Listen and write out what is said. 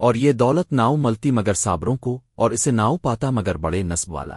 اور یہ دولت ناؤ ملتی مگر صابروں کو اور اسے ناؤ پاتا مگر بڑے نصب والا۔